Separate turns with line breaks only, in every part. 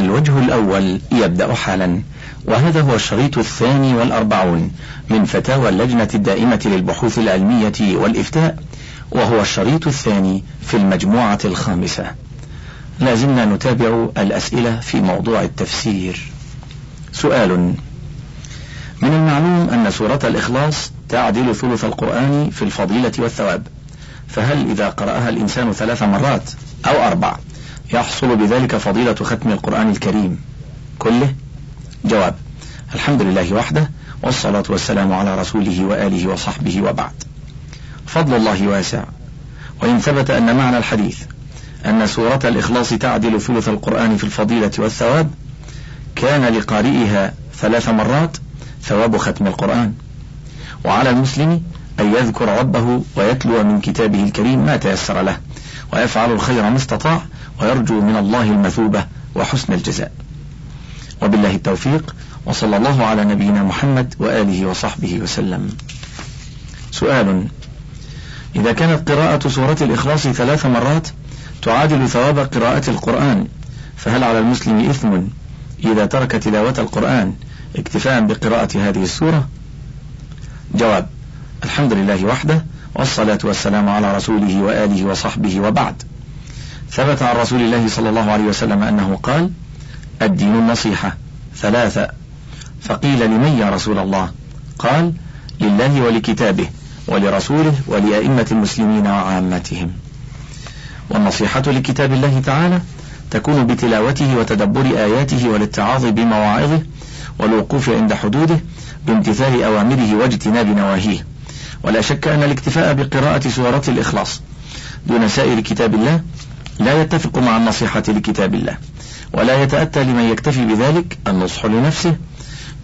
الوجه الأول يبدأ حالا وهذا هو الشريط الثاني والأربعون من فتاوى اللجنة الدائمة للبحوث العلمية والإفتاء وهو الشريط الثاني في المجموعة الخامسة. لازلنا نتابع الأسئلة في موضوع التفسير. سؤال من المعلوم أن سورة الإخلاص تعدل ثلث القرآن في الفضيلة والثواب فهل إذا قرأها الإنسان ثلاث مرات أو أربع؟ يحصل بذلك فضيلة ختم القرآن الكريم. كله جواب. الحمد لله وحده والصلاة والسلام على رسوله وآله وصحبه وبعد. فضل الله واسع. وإن ثبت أن معنى الحديث أن سورة الإخلاص تعدل ثلث القرآن في الفضيلة والثواب كان لقارئها ثلاث مرات ثواب ختم القرآن. وعلى المسلم أن يذكر ربه ويتلو من كتابه الكريم ما تيسر له ويفعل الخير ما استطاع ويرجو من الله المثوبة وحسن الجزاء. وبالله التوفيق وصلى الله على نبينا محمد وآله وصحبه وسلم. سؤال إذا كانت قراءة سورة الإخلاص ثلاث مرات تعادل ثواب قراءة القرآن فهل على المسلم إثم إذا ترك تلاوة القرآن اكتفاء بقراءة هذه السورة؟ جواب الحمد لله وحده والصلاة والسلام على رسوله وآله وصحبه وبعد. ثبت عن رسول الله صلى الله عليه وسلم أنه قال الدين النصيحة. ثلاثة. فقيل لمن يا رسول الله؟ قال لله ولكتابه ولرسوله ولأئمة المسلمين وعامتهم. والنصيحة لكتاب الله تعالى تكون بتلاوته وتدبر آياته والاتعاظ بمواعظه والوقوف عند حدوده بامتثال أوامره واجتناب نواهيه. ولا شك أن الاكتفاء بقراءة سورة الإخلاص دون سائر كتاب الله لا يتفق مع النصيحة لكتاب الله ولا يتأتى لمن يكتفي بذلك النصح لنفسه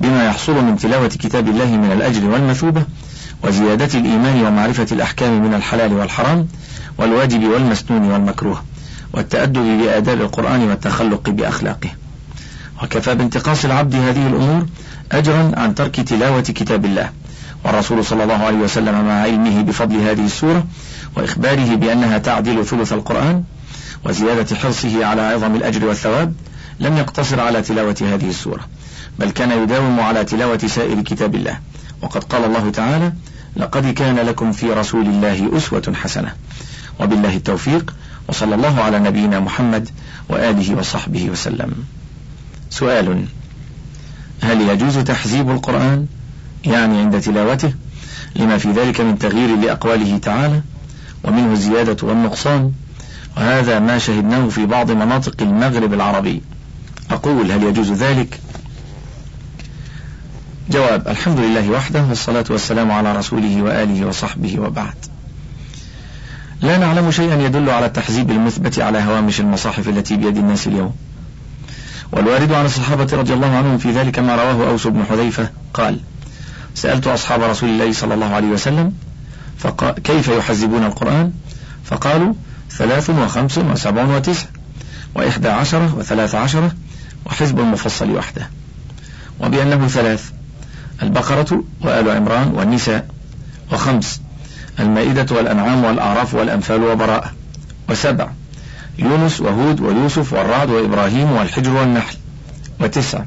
بما يحصل من تلاوة كتاب الله من الأجر والمثوبة وزيادة الإيمان ومعرفة الأحكام من الحلال والحرام والواجب والمسنون والمكروه والتأدب بآداب القرآن والتخلق بأخلاقه. وكفى بانتقاص العبد هذه الأمور أجرا عن ترك تلاوة كتاب الله والرسول صلى الله عليه وسلم مع علمه بفضل هذه السورة وإخباره بأنها تعدل ثلث القرآن وزيادة حرصه على عظم الأجر والثواب لم يقتصر على تلاوة هذه السورة بل كان يداوم على تلاوة سائر كتاب الله. وقد قال الله تعالى لقد كان لكم في رسول الله أسوة حسنة وبالله التوفيق وصلى الله على نبينا محمد وآله وصحبه وسلم. سؤال هل يجوز تحزيب القرآن يعني عند تلاوته؟ لما في ذلك من تغيير لأقواله تعالى ومنه الزيادة والنقصان وهذا ما شهدناه في بعض مناطق المغرب العربي. أقول هل يجوز ذلك؟ جواب الحمد لله وحده والصلاة والسلام على رسوله وآله وصحبه وبعد. لا نعلم شيئا يدل على التحزيب المثبت على هوامش المصاحف التي بيد الناس اليوم. والوارد عن الصحابة رضي الله عنهم في ذلك ما رواه أوس بن حذيفة قال سألت أصحاب رسول الله صلى الله عليه وسلم فقال كيف يحزبون القرآن؟ فقالوا ثلاث وخمس وسبع وتسع وإحدى عشرة وثلاث عشرة وحزب المفصل وحده. وبأنه ثلاث البقرة وآل عمران والنساء وخمس المائدة والأنعام والأعراف والأنفال وبراءة وسبع يونس وهود ويوسف والرعد وإبراهيم والحجر والنحل وتسع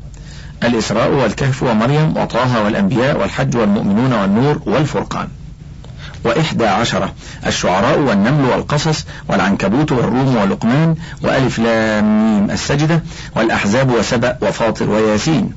الإسراء والكهف ومريم وطه والأنبياء والحج والمؤمنون والنور والفرقان. وإحدى عشرة الشعراء والنمل والقصص والعنكبوت والروم ولقمان وألف لام ميم. السجدة والأحزاب وسبأ وفاطر وياسين.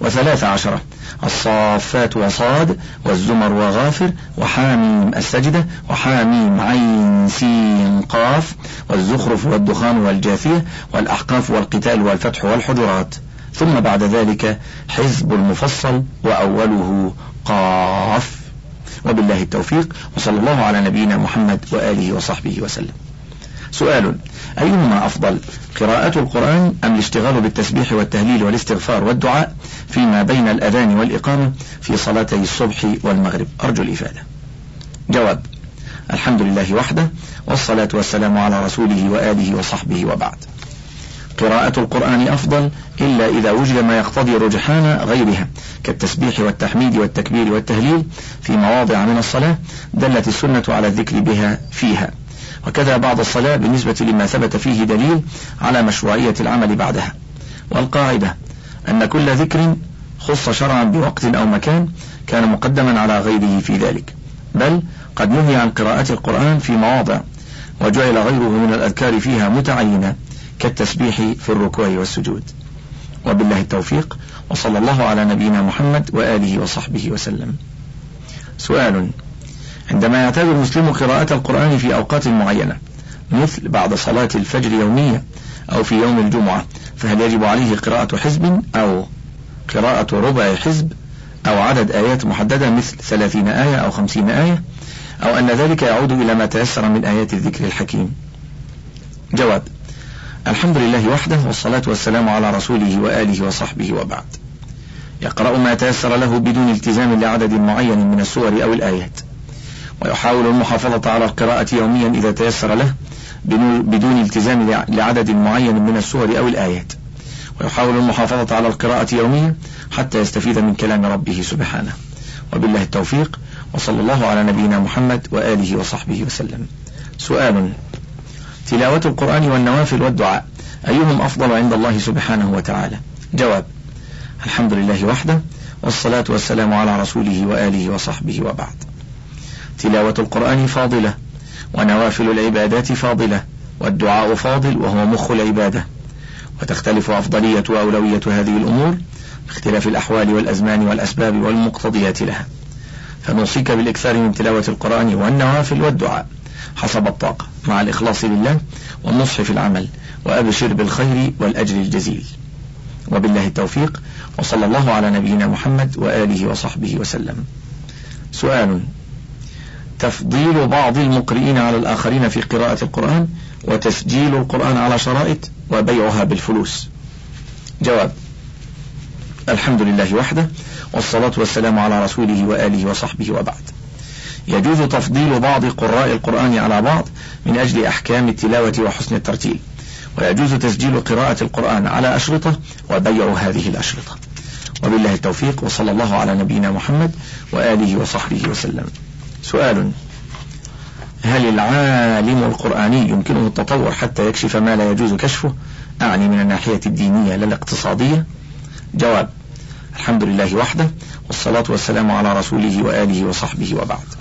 وثلاث عشرة الصافات وصاد والزمر وغافر وحاميم. السجدة وحاميم عين سين قاف. والزخرف والدخان والجاثية والأحقاف والقتال والفتح والحجرات. ثم بعد ذلك حزب المفصل وأوله قاف. وبالله التوفيق وصلى الله على نبينا محمد وآله وصحبه وسلم. سؤال أيهما أفضل قراءة القرآن أم الاشتغال بالتسبيح والتهليل والاستغفار والدعاء فيما بين الأذان والإقامة في صلاتي الصبح والمغرب؟ أرجو الإفادة. جواب الحمد لله وحده والصلاة والسلام على رسوله وآله وصحبه وبعد. قراءة القرآن أفضل إلا إذا وجد ما يقتضي رجحان غيرها كالتسبيح والتحميد والتكبير والتهليل في مواضع من الصلاة دلت السنة على الذكر بها فيها. وكذا بعد الصلاة بالنسبة لما ثبت فيه دليل على مشروعية العمل بعدها. والقاعدة أن كل ذكر خص شرعا بوقت أو مكان كان مقدما على غيره في ذلك بل قد نهي عن قراءة القرآن في مواضع وجعل غيره من الأذكار فيها متعينة. كالتسبيح في الركوع والسجود. وبالله التوفيق وصلى الله على نبينا محمد وآله وصحبه وسلم. سؤال عندما يعتاد المسلم قراءة القرآن في أوقات معينة مثل بعد صلاة الفجر يوميا أو في يوم الجمعة فهل يجب عليه قراءة حزب أو قراءة ربع حزب أو عدد آيات محددة مثل ثلاثين آية أو خمسين آية؟ أو أن ذلك يعود إلى ما تيسر من آيات الذكر الحكيم؟ جواب الحمد لله وحده والصلاة والسلام على رسوله وآله وصحبه وبعد. يقرأ ما تيسر له بدون التزام لعدد معين من السور أو الآيات. ويحاول المحافظة على القراءة يوميا إذا تيسر له بدون التزام لعدد معين من السور أو الآيات. ويحاول المحافظة على القراءة يوميا حتى يستفيد من كلام ربه سبحانه. وبالله التوفيق وصلى الله على نبينا محمد وآله وصحبه وسلم. سؤال تلاوة القرآن والنوافل والدعاء أيهم أفضل عند الله سبحانه وتعالى؟ جواب الحمد لله وحده والصلاة والسلام على رسوله وآله وصحبه وبعد. تلاوة القرآن فاضلة ونوافل العبادات فاضلة والدعاء فاضل وهو مخ العبادة. وتختلف أفضلية وأولوية هذه الأمور باختلاف الأحوال والأزمان والأسباب والمقتضيات لها. فنوصيك بالإكثار من تلاوة القرآن والنوافل والدعاء حسب الطاقة. مع الإخلاص لله والنصح في العمل وأبشر بالخير والأجر الجزيل. وبالله التوفيق وصلى الله على نبينا محمد وآله وصحبه وسلم. سؤال تفضيل بعض المقرئين على الآخرين في قراءة القرآن وتسجيل القرآن على شرائط وبيعها بالفلوس. جواب الحمد لله وحده والصلاة والسلام على رسوله وآله وصحبه وبعد. يجوز تفضيل بعض قراء القرآن على بعض من أجل أحكام التلاوة وحسن الترتيل. ويجوز تسجيل قراءة القرآن على أشرطة وبيع هذه الأشرطة. وبالله التوفيق وصلى الله على نبينا محمد وآله وصحبه وسلم. سؤال هل العالم القرآني يمكنه التطور حتى يكشف ما لا يجوز كشفه؟ أعني من الناحية الدينية لا الاقتصادية. جواب الحمد لله وحده والصلاة والسلام على رسوله وآله وصحبه وبعد.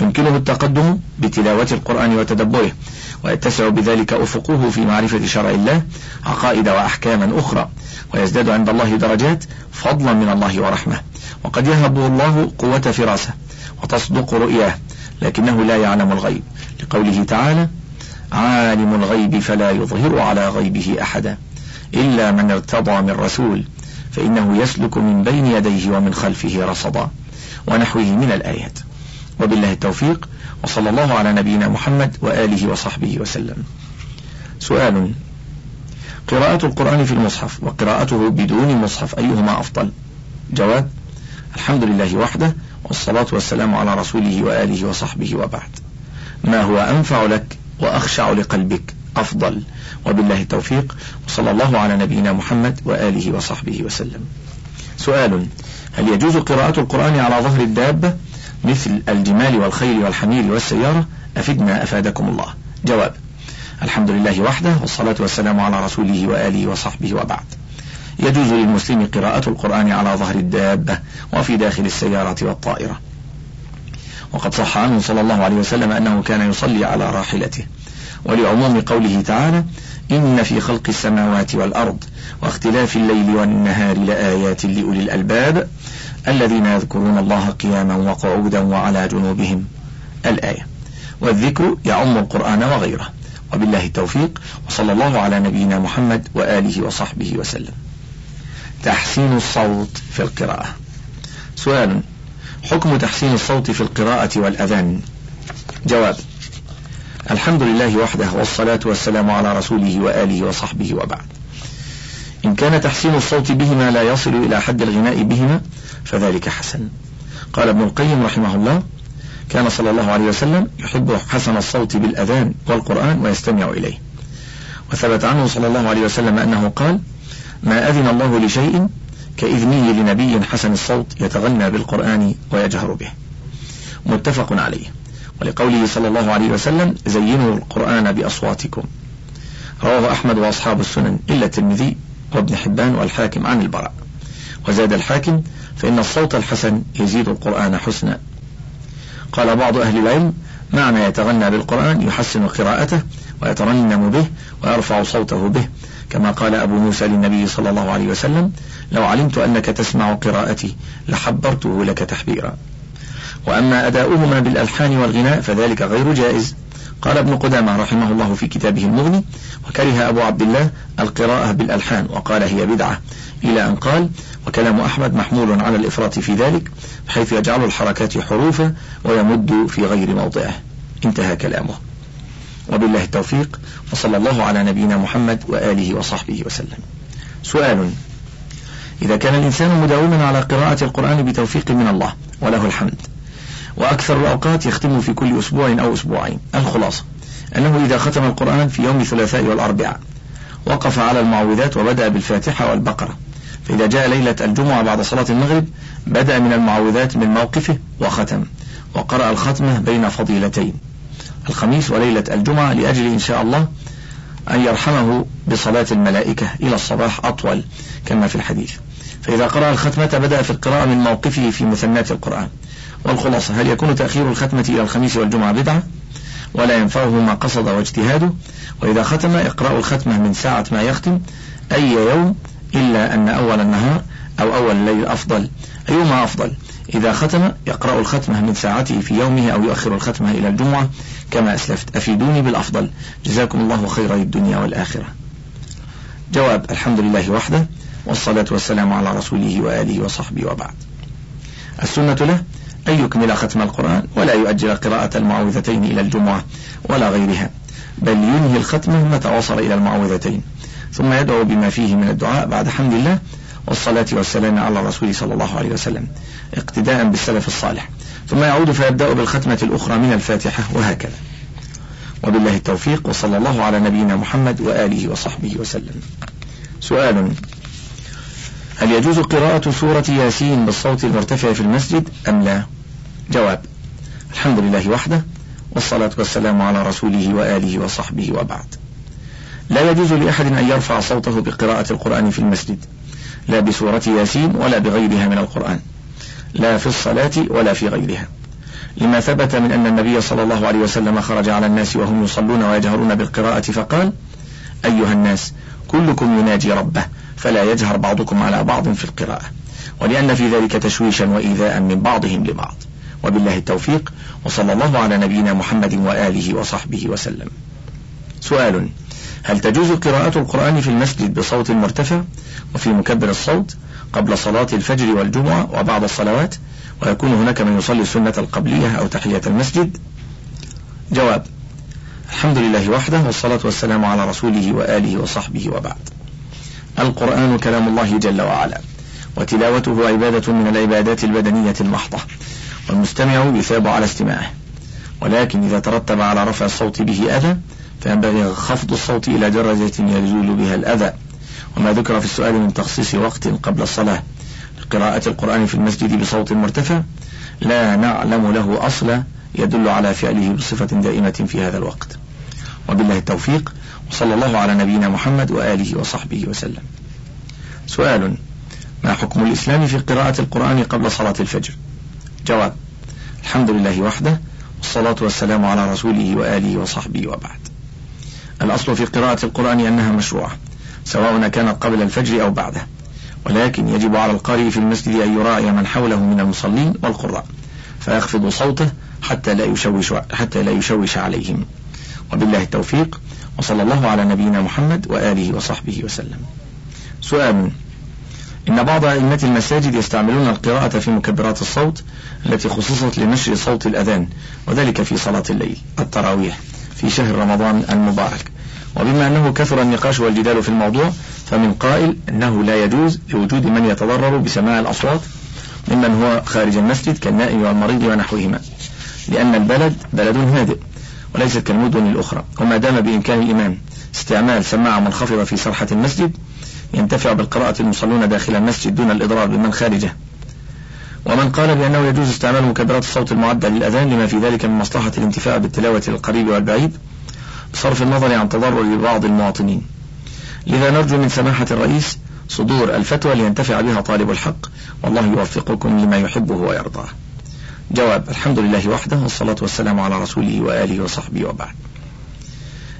يمكنه التقدم بتلاوة القرآن وتدبره ويتسع بذلك أفقه في معرفة شرع الله عقائد وأحكاما أخرى ويزداد عند الله درجات فضلا من الله ورحمة. وقد يهب الله قوة فراسة وتصدق رؤياه لكنه لا يعلم الغيب. لقوله تعالى عالم الغيب فلا يظهر على غيبه أحدا إلا من ارتضى من رسول فإنه يسلك من بين يديه ومن خلفه رصدا ونحوه من الآيات. وبالله التوفيق وصلى الله على نبينا محمد وآله وصحبه وسلم. سؤال قراءة القرآن في المصحف وقراءته بدون مصحف أيهما أفضل؟ جواب الحمد لله وحده والصلاة والسلام على رسوله وآله وصحبه وبعد. ما هو أنفع لك وأخشع لقلبك أفضل؟ وبالله التوفيق وصلى الله على نبينا محمد وآله وصحبه وسلم. سؤال هل يجوز قراءة القرآن على ظهر الدابة مثل الجمال والخيل والحمير والسيارة أفدنا أفادكم الله. جواب الحمد لله وحده والصلاة والسلام على رسوله وآله وصحبه وبعد. يجوز للمسلم قراءة القرآن على ظهر الدابة وفي داخل السيارة والطائرة. وقد صح عنه صلى الله عليه وسلم أنه كان يصلي على راحلته. ولعموم قوله تعالى إن في خلق السماوات والأرض واختلاف الليل والنهار لآيات لأولي الألباب. الذين يذكرون الله قياما وقعودا وعلى جنوبهم. الآية. والذكر يعم القرآن وغيره. وبالله التوفيق. وصلى الله على نبينا محمد وآله وصحبه وسلم. تحسين الصوت في القراءة. سؤال. حكم تحسين الصوت في القراءة والأذان؟ جواب. الحمد لله وحده والصلاة والسلام على رسوله وآله وصحبه وبعد. إن كان تحسين الصوت بهما لا يصل إلى حد الغناء بهما فذلك حسن. قال ابن القيم رحمه الله كان صلى الله عليه وسلم يحب حسن الصوت بالأذان والقرآن ويستمع إليه. وثبت عنه صلى الله عليه وسلم أنه قال ما أذن الله لشيء كإذنه لنبي حسن الصوت يتغنى بالقرآن ويجهر به. متفق عليه. ولقوله صلى الله عليه وسلم زينوا القرآن بأصواتكم. رواه أحمد وأصحاب السنن إلا الترمذي. وابن حبان والحاكم عن البراء. وزاد الحاكم فإن الصوت الحسن يزيد القرآن حسنا. قال بعض أهل العلم معنى يتغنى بالقرآن يحسن قراءته ويترنم به ويرفع صوته به كما قال أبو موسى للنبي صلى الله عليه وسلم لو علمت أنك تسمع قراءتي لحبرته لك تحبيرا. وأما أداؤهما بالألحان والغناء فذلك غير جائز. قال ابن قدامة رحمه الله في كتابه المغني وكره أبو عبد الله القراءة بالألحان وقال هي بدعة. إلى أن قال وكلام أحمد محمول على الإفراط في ذلك بحيث يجعل الحركات حروفا ويمد في غير موضعه. انتهى كلامه. وبالله التوفيق وصلى الله على نبينا محمد وآله وصحبه وسلم. سؤال إذا كان الإنسان مداوما على قراءة القرآن بتوفيق من الله وله الحمد وأكثر الأوقات يختم في كل أسبوع أو أسبوعين. الخلاصة أنه إذا ختم القرآن في يوم الثلاثاء والأربعاء وقف على المعوذات وبدأ بالفاتحة والبقرة. فإذا جاء ليلة الجمعة بعد صلاة المغرب بدأ من المعوذات من موقفه وختم وقرأ الختمة بين فضيلتين. الخميس وليلة الجمعة لأجل إن شاء الله أن يرحمه بصلاة الملائكة إلى الصباح أطول كما في الحديث. فإذا قرأ الختمة بدأ في القراءة من موقفه في مثنات القرآن. والخلاصة هل يكون تأخير الختمة إلى الخميس والجمعة بدعة؟ ولا ينفعه ما قصد واجتهاده. وإذا ختم اقرأ الختمة من ساعة ما يختم. أي يوم؟ إلا أن أول النهار أو أول الليل أفضل. أيهما أفضل؟ إذا ختم يقرأ الختمة من ساعته في يومه أو يؤخر الختمة إلى الجمعة. كما أسلفت أفيدوني بالأفضل. جزاكم الله خير الدنيا والآخرة. جواب الحمد لله وحده والصلاة والسلام على رسوله وآله وصحبه وبعد. السنة له أن يكمل ختم القرآن ولا يؤجل قراءة المعوذتين إلى الجمعة ولا غيرها بل ينهي الختمة متى وصل إلى المعوذتين. ثم يدعو بما فيه من الدعاء بعد حمد الله والصلاة والسلام على الرسول صلى الله عليه وسلم اقتداء بالسلف الصالح. ثم يعود فيبدأ بالختمة الأخرى من الفاتحة وهكذا. وبالله التوفيق وصلى الله على نبينا محمد وآله وصحبه وسلم. سؤال هل يجوز قراءة سورة ياسين بالصوت المرتفع في المسجد أم لا؟ جواب الحمد لله وحده والصلاة والسلام على رسوله وآله وصحبه وبعد. لا يجوز لأحد أن يرفع صوته بقراءة القرآن في المسجد لا بسورة ياسين ولا بغيرها من القرآن لا في الصلاة ولا في غيرها. لما ثبت من أن النبي صلى الله عليه وسلم خرج على الناس وهم يصلون ويجهرون بالقراءة فقال أيها الناس كلكم يناجي ربه فلا يجهر بعضكم على بعض في القراءة ولأن في ذلك تشويشا وإيذاء من بعضهم لبعض. وبالله التوفيق وصلى الله على نبينا محمد وآله وصحبه وسلم. سؤال هل تجوز قراءة القرآن في المسجد بصوت مرتفع وفي مكبر الصوت قبل صلاة الفجر والجمعة وبعد الصلوات ويكون هناك من يصلي السنة القبلية أو تحية المسجد؟ جواب الحمد لله وحده والصلاة والسلام على رسوله وآله وصحبه وبعد. القرآن كلام الله جل وعلا وتلاوته عبادة من العبادات البدنية المحضة والمستمع يثاب على استماعه. ولكن إذا ترتب على رفع الصوت به أذى فينبغي خفض الصوت إلى درجة يزول بها الأذى. وما ذكر في السؤال من تخصيص وقت قبل الصلاة. لقراءة القرآن في المسجد بصوت مرتفع لا نعلم له أصلا يدل على فعله بصفة دائمة في هذا الوقت. وبالله التوفيق. وصلى الله على نبينا محمد وآله وصحبه وسلم. سؤال ما حكم الإسلام في قراءة القرآن قبل صلاة الفجر؟ جواب الحمد لله وحده والصلاة والسلام على رسوله وآله وصحبه وبعد. الأصل في قراءة القرآن أنها مشروعة سواء كانت قبل الفجر أو بعده ولكن يجب على القارئ في المسجد أن يراعي من حوله من المصلين والقراء فيخفض صوته حتى لا يشوش حتى لا يشوش عليهم. وبالله التوفيق وصلى الله على نبينا محمد وآله وصحبه وسلم. سؤال. إن بعض أئمة المساجد يستعملون القراءة في مكبرات الصوت التي خصصت لنشر صوت الأذان وذلك في صلاة الليل التراويح في شهر رمضان المبارك. وبما أنه كثر النقاش والجدال في الموضوع فمن قائل أنه لا يجوز لوجود من يتضرر بسماع الأصوات ممن هو خارج المسجد كالنائم والمريض ونحوهما. لأن البلد بلد هادئ. وليست كالمدن الأخرى وما دام بإمكان الإمام استعمال سماعة منخفضة في سرحة المسجد ينتفع بالقراءة المصلون داخل المسجد دون الإضرار بمن خارجه. ومن قال بأنه يجوز استعمال مكبرات الصوت المعدة للأذان لما في ذلك من مصلحة الانتفاع بالتلاوة للقريب والبعيد بصرف النظر عن تضرر بعض المواطنين. لذا نرجو من سماحة الرئيس صدور الفتوى لينتفع بها طالب الحق والله يوفقكم لما يحبه ويرضاه. جواب الحمد لله وحده والصلاة والسلام على رسوله وآله وصحبه وبعد.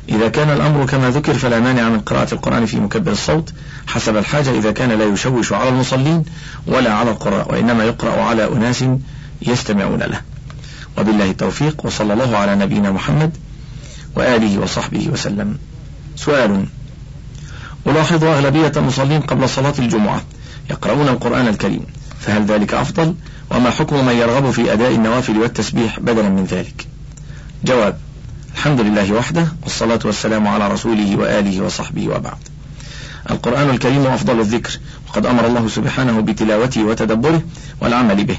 إذا كان الأمر كما ذكر فلا مانع من قراءة القرآن في مكبر الصوت حسب الحاجة إذا كان لا يشوش على المصلين ولا على القراء وإنما يقرأ على أناس يستمعون له. وبالله التوفيق وصلى الله على نبينا محمد وآله وصحبه وسلم. سؤال ألاحظ أغلبية المصلين قبل صلاة الجمعة يقرؤون القرآن الكريم فهل ذلك أفضل وما حكم من يرغب في أداء النوافل والتسبيح بدلا من ذلك؟ جواب الحمد لله وحده والصلاة والسلام على رسوله وآله وصحبه وبعد. القرآن الكريم أفضل الذكر وقد أمر الله سبحانه بتلاوته وتدبره والعمل به.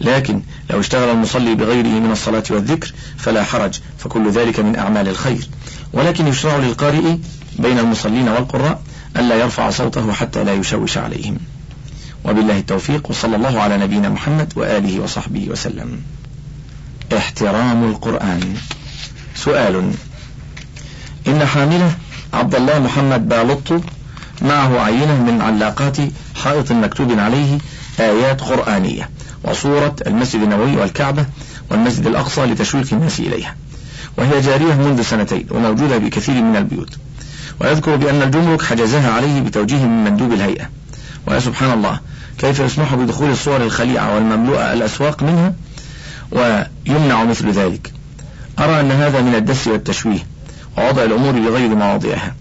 لكن لو اشتغل المصلي بغيره من الصلاة والذكر فلا حرج فكل ذلك من أعمال الخير. ولكن يشرع للقارئ بين المصلين والقراء ألا يرفع صوته حتى لا يشوش عليهم. وبالله التوفيق وصلى الله على نبينا محمد وآله وصحبه وسلم. احترام القرآن. سؤال إن حاملة عبد الله محمد بالط معه عينة من علاقات حائط مكتوب عليه آيات قرآنية وصورة المسجد النبوي والكعبة والمسجد الأقصى لتشويق الناس إليها. وهي جارية منذ سنتين وموجودة بكثير من البيوت. ويذكر بأن الجمرك حجزها عليه بتوجيه من مندوب الهيئة. ويا سبحان الله كيف يسمح بدخول الصور الخليعة والمملوءة الأسواق منها؟ ويمنع مثل ذلك. أرى أن هذا من الدس والتشويه ووضع الأمور بغير مواضعها.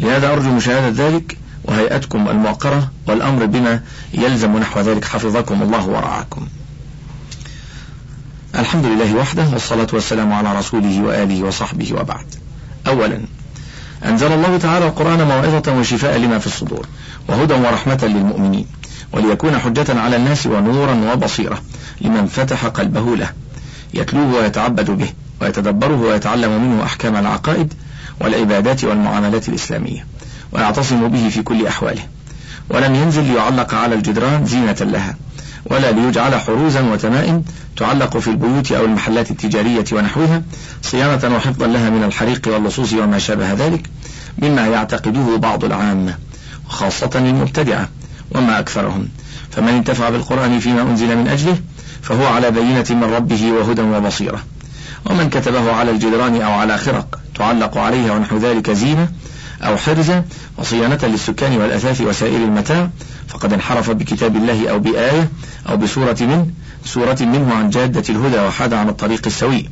لهذا أرجو مشاهدة ذلك وهيئتكم الموقرة والأمر بما يلزم نحو ذلك. حفظكم الله ورعاكم. الحمد لله وحده والصلاة والسلام على رسوله وآله وصحبه وبعد. أولا أنزل الله تعالى القرآن موعظة وشفاء لما في الصدور وهدى ورحمة للمؤمنين. وليكون حجة على الناس ونورا وبصيرة لمن فتح قلبه له. يتلوه ويتعبد به ويتدبره ويتعلم منه أحكام العقائد والعبادات والمعاملات الإسلامية ويعتصم به في كل أحواله. ولم ينزل ليعلق على الجدران زينة لها ولا ليجعل حروزا وتمائم تعلق في البيوت أو المحلات التجارية ونحوها صيانة وحفظا لها من الحريق واللصوص وما شابه ذلك مما يعتقده بعض العامة وخاصة المبتدعة. وما أكثرهم. فمن انتفع بالقرآن فيما أنزل من أجله فهو على بينة من ربه وهدى وبصيرة. ومن كتبه على الجدران أو على خرق تعلق عليها ونحو ذلك زينة أو حرزة وصيانة للسكان والأثاث وسائر المتاع فقد انحرف بكتاب الله أو بآية أو بسورة منه سورة منه عن جادة الهدى وحاد عن الطريق السوي.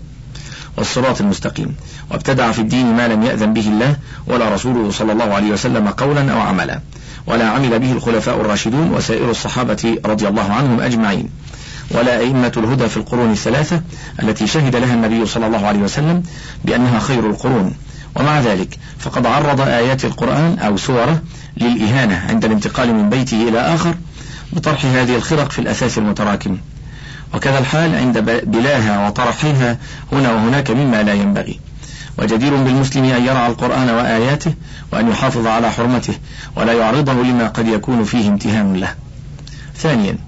والصراط المستقيم. وابتدع في الدين ما لم يأذن به الله ولا رسوله صلى الله عليه وسلم قولا أو عملا. ولا عمل به الخلفاء الراشدون وسائر الصحابة رضي الله عنهم أجمعين. ولا أئمة الهدى في القرون الثلاثة التي شهد لها النبي صلى الله عليه وسلم بأنها خير القرون. ومع ذلك فقد عرض آيات القرآن أو سورة للإهانة عند الانتقال من بيته إلى آخر بطرح هذه الخرق في الأثاث المتراكم. وكذا الحال عند بلاها وطرحها هنا وهناك مما لا ينبغي. وجدير بالمسلم أن يرعى القرآن وآياته وأن يحافظ على حرمته ولا يعرضه لما قد يكون فيه امتهان له. ثانيا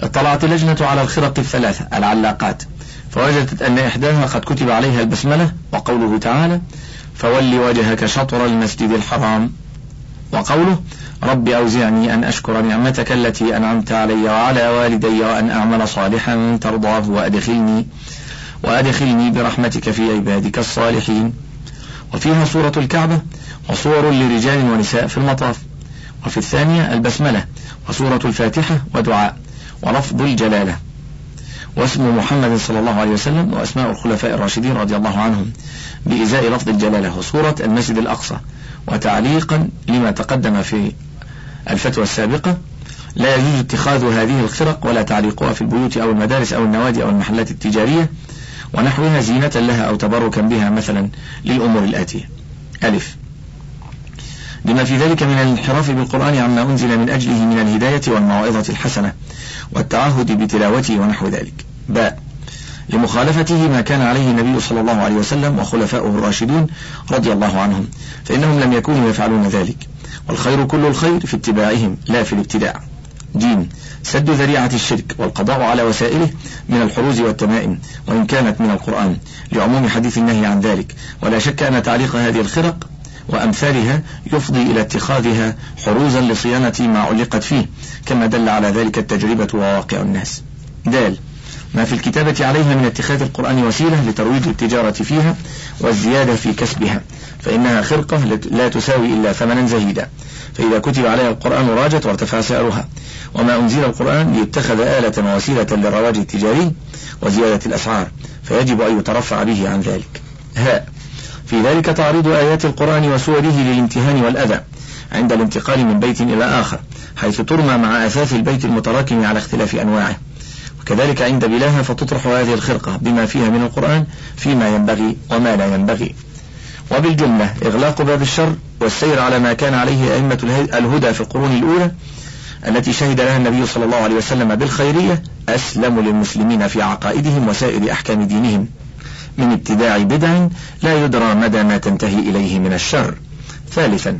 اطلعت اللجنة على الخرق الثلاثة العلاقات. فوجدت أن إحداها قد كتب عليها البسملة وقوله تعالى فول وجهك شطر المسجد الحرام. وقوله رب أوزعني أن أشكر نعمتك التي أنعمت علي وعلى والدي وأن أعمل صالحا ترضاه وأدخلني وأدخلني برحمتك في عبادك الصالحين. وفيها سورة الكعبة وصور لرجال ونساء في المطاف. وفي الثانية البسملة وسورة الفاتحة ودعاء ولفظ الجلالة. واسم محمد صلى الله عليه وسلم وأسماء الخلفاء الراشدين رضي الله عنهم بإزاء لفظ الجلالة. وصورة المسجد الأقصى وتعليقا لما تقدم في الفتوى السابقة لا يجوز اتخاذ هذه الخرق ولا تعليقها في البيوت أو المدارس أو النوادي أو المحلات التجارية ونحوها زينة لها أو تبركا بها مثلا للأمور الآتية. ألف. لما في ذلك من الانحراف بالقرآن عما أنزل من أجله من الهداية والموعظة الحسنة والتعهد بتلاوته ونحو ذلك. باء لمخالفته ما كان عليه النبي صلى الله عليه وسلم وخلفاؤه الراشدون رضي الله عنهم فإنهم لم يكونوا يفعلون ذلك. والخير كل الخير في اتباعهم لا في الابتداع. جيم سد ذريعة الشرك والقضاء على وسائله من الحروز والتمائم وإن كانت من القرآن. لعموم حديث النهي عن ذلك. ولا شك أن تعليق هذه الخرق وأمثالها يفضي إلى اتخاذها حروزا لصيانة ما علقت فيه كما دل على ذلك التجربة وواقع الناس. دال. ما في الكتابة عليها من اتخاذ القرآن وسيلة لترويج التجارة فيها والزيادة في كسبها. فإنها خرقة لا تساوي إلا ثمنا زهيدا. فإذا كتب عليها القرآن راجت وارتفع سعرها. وما أنزل القرآن ليتخذ آلة ووسيلة للرواج التجاري وزيادة الأسعار. فيجب أن يترفع به عن ذلك. هاء في ذلك تعريض آيات القرآن وسوره للامتهان والأذى عند الانتقال من بيت إلى آخر حيث ترمى مع أثاث البيت المتراكم على اختلاف أنواعه. وكذلك عند بلاها فتطرح هذه الخرقة بما فيها من القرآن فيما ينبغي وما لا ينبغي. وبالجملة إغلاق باب الشر والسير على ما كان عليه أئمة الهدى في القرون الأولى التي شهد لها النبي صلى الله عليه وسلم بالخيرية أسلم للمسلمين في عقائدهم وسائر أحكام دينهم. من ابتداع بدع لا يدرى مدى ما تنتهي إليه من الشر. ثالثا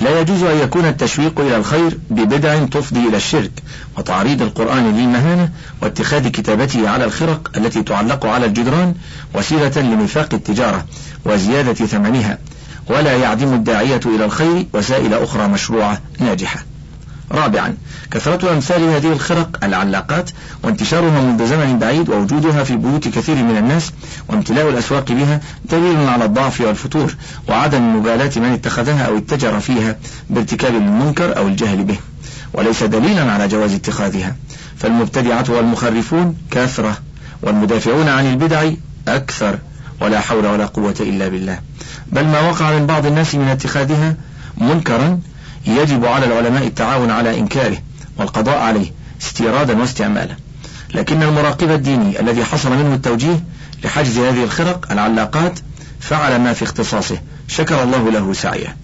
لا يجوز أن يكون التشويق إلى الخير ببدع تفضي إلى الشرك وتعريض القرآن للمهانة واتخاذ كتابته على الخرق التي تعلق على الجدران وسيلة لنفاق التجارة وزيادة ثمنها. ولا يعدم الداعية إلى الخير وسائل أخرى مشروعة ناجحة. رابعا كثرة أمثال هذه الخرق العلاقات وانتشارها منذ زمن بعيد ووجودها في بيوت كثير من الناس وامتلاء الأسواق بها دليل على الضعف والفتور وعدم مبالاة من اتخذها أو اتجر فيها بارتكاب المنكر أو الجهل به. وليس دليلا على جواز اتخاذها. فالمبتدعة والمخرفون كثرة والمدافعون عن البدع أكثر ولا حول ولا قوة إلا بالله. بل ما وقع من بعض الناس من اتخاذها منكرا يجب على العلماء التعاون على إنكاره والقضاء عليه استيرادا واستعمالا. لكن المراقب الديني الذي حصل منه التوجيه لحجز هذه الخرق العلاقات فعل ما في اختصاصه شكر الله له سعيه.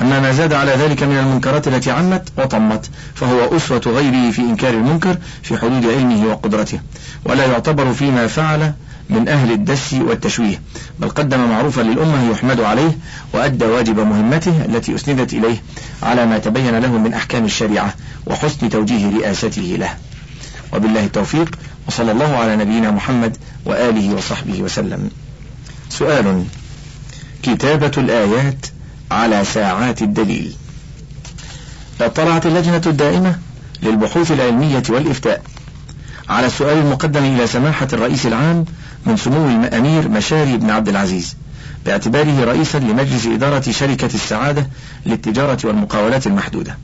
أما ما زاد على ذلك من المنكرات التي عمت وطمت فهو أسوة غيره في إنكار المنكر في حدود علمه وقدرته ولا يعتبر فيما فعل من أهل الدس والتشويه بل قدم معروفا للأمة يحمد عليه وأدى واجب مهمته التي أسندت إليه على ما تبين له من أحكام الشريعة وحسن توجيه رئاسته له. وبالله التوفيق وصلى الله على نبينا محمد وآله وصحبه وسلم. سؤال كتابة الآيات على ساعات الدليل. اطلعت اللجنة الدائمة للبحوث العلمية والإفتاء. على السؤال المقدم إلى سماحة الرئيس العام من سمو الأمير مشاري بن عبد العزيز باعتباره رئيسا لمجلس إدارة شركة السعادة للتجارة والمقاولات المحدودة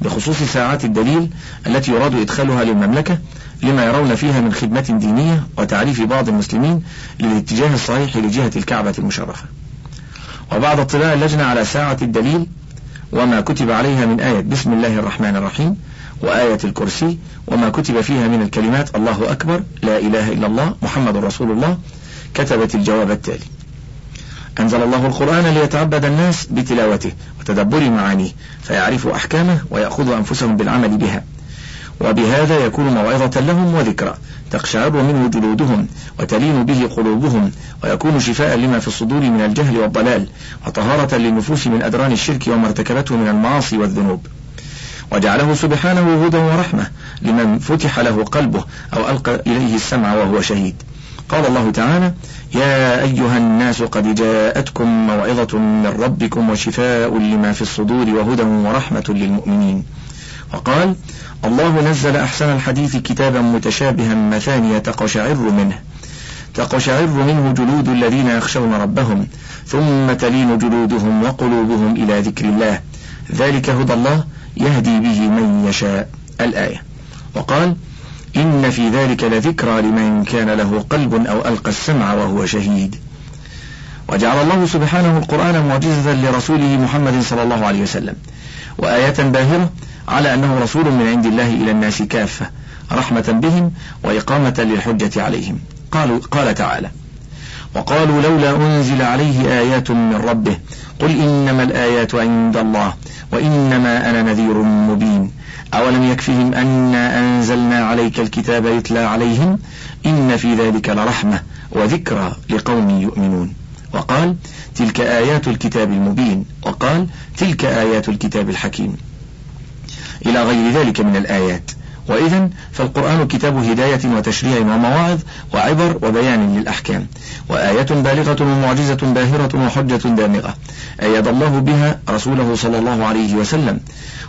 بخصوص ساعات الدليل التي يراد إدخالها للمملكة لما يرون فيها من خدمة دينية وتعريف بعض المسلمين للاتجاه الصحيح لجهة الكعبة المشرفة. وبعد اطلاع اللجنة على ساعة الدليل وما كتب عليها من آية بسم الله الرحمن الرحيم وآية الكرسي وما كتب فيها من الكلمات الله أكبر لا إله إلا الله محمد رسول الله كتبت الجواب التالي. أنزل الله القرآن ليتعبد الناس بتلاوته وتدبر معانيه فيعرفوا أحكامه ويأخذوا أنفسهم بالعمل بها. وبهذا يكون موعظة لهم وذكرى تقشعر منه جلودهم وتلين به قلوبهم ويكون شفاء لما في الصدور من الجهل والضلال وطهارة للنفوس من أدران الشرك وما ارتكبته من المعاصي والذنوب. وجعله سبحانه هدى ورحمة لمن فتح له قلبه أو ألقى إليه السمع وهو شهيد. قال الله تعالى يا أيها الناس قد جاءتكم موعظة من ربكم وشفاء لما في الصدور وهدى ورحمة للمؤمنين. وقال الله نزل أحسن الحديث كتابا متشابها مثانية تقشعر منه. تقشعر منه جلود الذين يخشون ربهم ثم تلين جلودهم وقلوبهم إلى ذكر الله. ذلك هدى الله يهدي به من يشاء الآية. وقال إن في ذلك لذكرى لمن كان له قلب أو ألقى السمع وهو شهيد. وجعل الله سبحانه القرآن معجزة لرسوله محمد صلى الله عليه وسلم وآية باهرة على أنه رسول من عند الله إلى الناس كافة رحمة بهم وإقامة للحجة عليهم. قالوا قال تعالى وقالوا لولا أنزل عليه آيات من ربه قل إنما الآيات عند الله وإنما أنا نذير مبين. أولم يكفهم أنا أنزلنا عليك الكتاب يتلى عليهم؟ إن في ذلك لرحمة وذكرى لقوم يؤمنون. وقال تلك آيات الكتاب المبين. وقال تلك آيات الكتاب الحكيم. إلى غير ذلك من الآيات. وإذا فالقرآن كتاب هداية وتشريع ومواعظ وعبر وبيان للأحكام وآية بالغة ومعجزة باهرة وحجة دامغة أيد الله بها رسوله صلى الله عليه وسلم.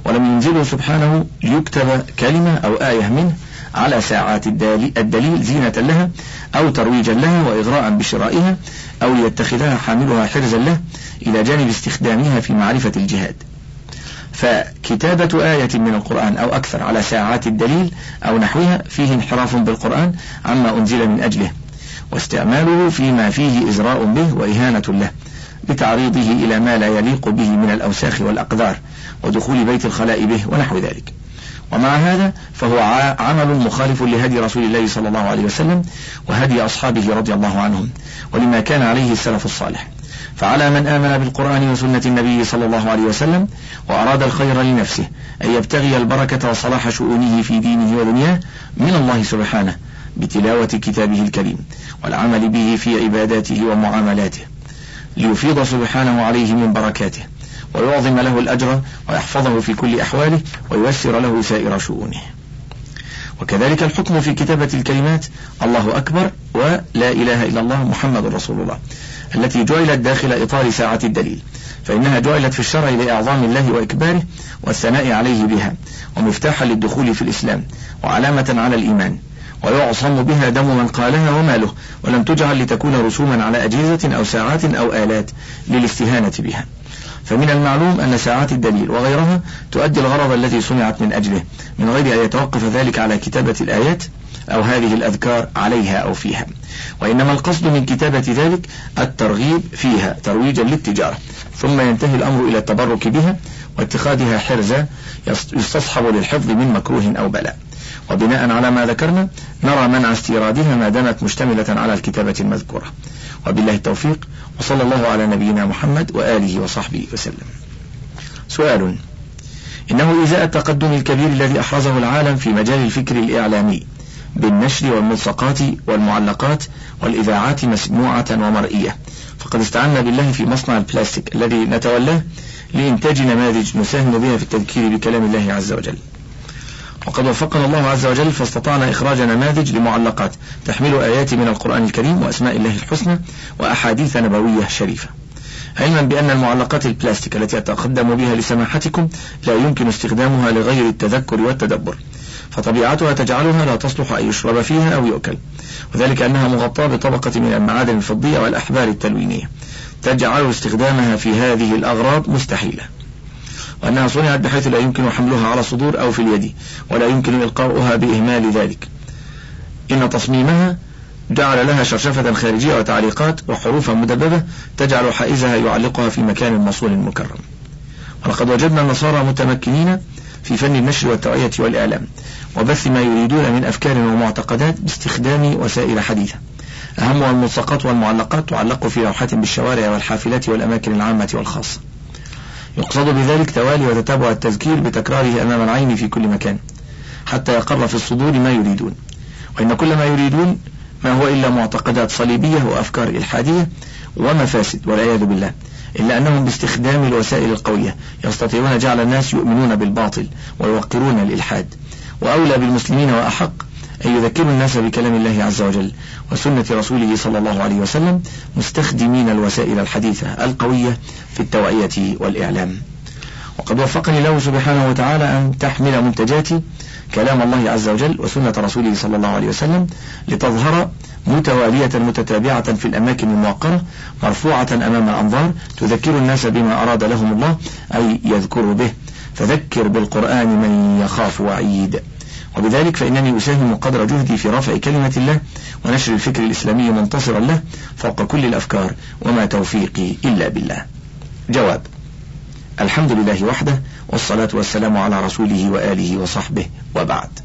ولم ينزله سبحانه ليكتب كلمة أو آية منه على ساعات الدليل زينة لها أو ترويجا لها وإغراء بشرائها أو ليتخذها حاملها حرزا له إلى جانب استخدامها في معرفة الجهاد. فكتابة آية من القرآن أو أكثر على ساعات الدليل أو نحوها فيه انحراف بالقرآن عما أنزل من أجله واستعماله فيما فيه إزراء به وإهانة له بتعريضه إلى ما لا يليق به من الأوساخ والأقدار ودخول بيت الخلاء به ونحو ذلك. ومع هذا فهو عمل مخالف لهدي رسول الله صلى الله عليه وسلم وهدي أصحابه رضي الله عنهم ولما كان عليه السلف الصالح. فعلى من آمن بالقرآن وسنة النبي صلى الله عليه وسلم وأراد الخير لنفسه أن يبتغي البركة وصلاح شؤونه في دينه ودنياه من الله سبحانه بتلاوة كتابه الكريم والعمل به في عباداته ومعاملاته ليفيض سبحانه عليه من بركاته ويعظم له الأجر ويحفظه في كل أحواله وييسر له سائر شؤونه. وكذلك الحكم في كتابة الكلمات الله أكبر ولا إله إلا الله محمد رسول الله. التي جعلت داخل إطار ساعة الدليل فإنها جعلت في الشرع لإعظام الله وإكباره والثناء عليه بها ومفتاحا للدخول في الإسلام وعلامة على الإيمان ويعصم بها دم من قالها وماله ولم تجعل لتكون رسوما على أجهزة أو ساعات أو آلات للاستهانة بها. فمن المعلوم أن ساعات الدليل وغيرها تؤدي الغرض الذي صنعت من أجله من غير أن يتوقف ذلك على كتابة الآيات أو هذه الأذكار عليها أو فيها. وإنما القصد من كتابة ذلك الترغيب فيها ترويجا للتجارة. ثم ينتهي الأمر إلى التبرك بها واتخاذها حرزة يستصحب للحفظ من مكروه أو بلاء. وبناء على ما ذكرنا نرى منع استيرادها ما دامت مشتملة على الكتابة المذكورة. وبالله التوفيق وصلى الله على نبينا محمد وآله وصحبه وسلم. سؤال إنه إزاء التقدم الكبير الذي أحرزه العالم في مجال الفكر الإعلامي بالنشر والملصقات والمعلقات والإذاعات مسموعة ومرئية. فقد استعنا بالله في مصنع البلاستيك الذي نتولاه لإنتاج نماذج نساهم بها في التذكير بكلام الله عز وجل. وقد وفقنا الله عز وجل فاستطعنا إخراج نماذج لمعلقات تحمل آيات من القرآن الكريم وأسماء الله الحسنى وأحاديث نبوية شريفة. علما بأن المعلقات البلاستيك التي أتقدم بها لسماحتكم لا يمكن استخدامها لغير التذكر والتدبر. فطبيعتها تجعلها لا تصلح أن يشرب فيها أو يؤكل. وذلك أنها مغطاة بطبقة من المعادن الفضية والأحبار التلوينية. تجعل استخدامها في هذه الأغراض مستحيلة. وأنها صنعت بحيث لا يمكن حملها على الصدور أو في اليد ولا يمكن إلقاؤها بإهمال ذلك. إن تصميمها جعل لها شرشفة خارجية وتعليقات وحروفا مدببة تجعل حائزها يعلقها في مكان مصون مكرم. ولقد وجدنا النصارى متمكنين في فن النشر والتوعية والإعلام وبث ما يريدون من أفكار ومعتقدات باستخدام وسائل حديثة. أهمها الملصقات والمعلقات تعلق في لوحات بالشوارع والحافلات والأماكن العامة والخاصة. يقصد بذلك توالي وتتابع التذكير بتكراره أمام العين في كل مكان حتى يقر في الصدور ما يريدون. وإن كل ما يريدون ما هو إلا معتقدات صليبية وأفكار إلحادية ومفاسد والعياذ بالله. إلا أنهم باستخدام الوسائل القوية. يستطيعون جعل الناس يؤمنون بالباطل ويوقرون الإلحاد. وأولى بالمسلمين وأحق أن يذكروا الناس بكلام الله عز وجل وسنة رسوله صلى الله عليه وسلم مستخدمين الوسائل الحديثة القوية في التوعية والإعلام. وقد وفقني الله سبحانه وتعالى أن تحمل منتجاتي كلام الله عز وجل وسنة رسوله صلى الله عليه وسلم لتظهر متوالية متتابعة في الأماكن الموقرة مرفوعة أمام الأنظار تذكر الناس بما أراد لهم الله أي يذكروا به. فذكر بالقرآن من يخاف وعيد. وبذلك فإنني أساهم قدر جهدي في رفع كلمة الله ونشر الفكر الإسلامي منتصرا له فوق كل الأفكار وما توفيقي إلا بالله. جواب الحمد لله وحده والصلاة والسلام على رسوله وآله وصحبه وبعد.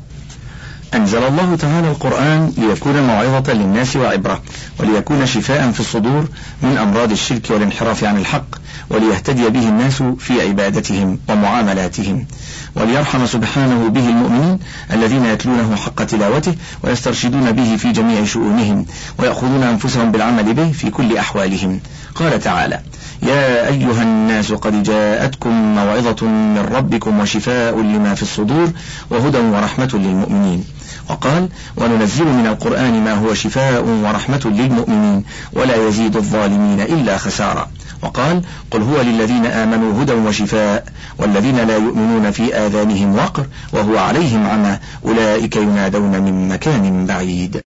أنزل الله تعالى القرآن ليكون موعظة للناس وعبرة وليكون شفاء في الصدور من أمراض الشرك والانحراف عن الحق وليهتدي به الناس في عبادتهم ومعاملاتهم. وليرحم سبحانه به المؤمنين الذين يتلونه حق تلاوته ويسترشدون به في جميع شؤونهم ويأخذون أنفسهم بالعمل به في كل أحوالهم. قال تعالى يا أيها الناس قد جاءتكم موعظة من ربكم وشفاء لما في الصدور وهدى ورحمة للمؤمنين. وقال وننزل من القرآن ما هو شفاء ورحمة للمؤمنين ولا يزيد الظالمين إلا خسارا وقال قل هو للذين آمنوا هدى وشفاء والذين لا يؤمنون في آذانهم وقر وهو عليهم عمى أولئك ينادون من مكان بعيد.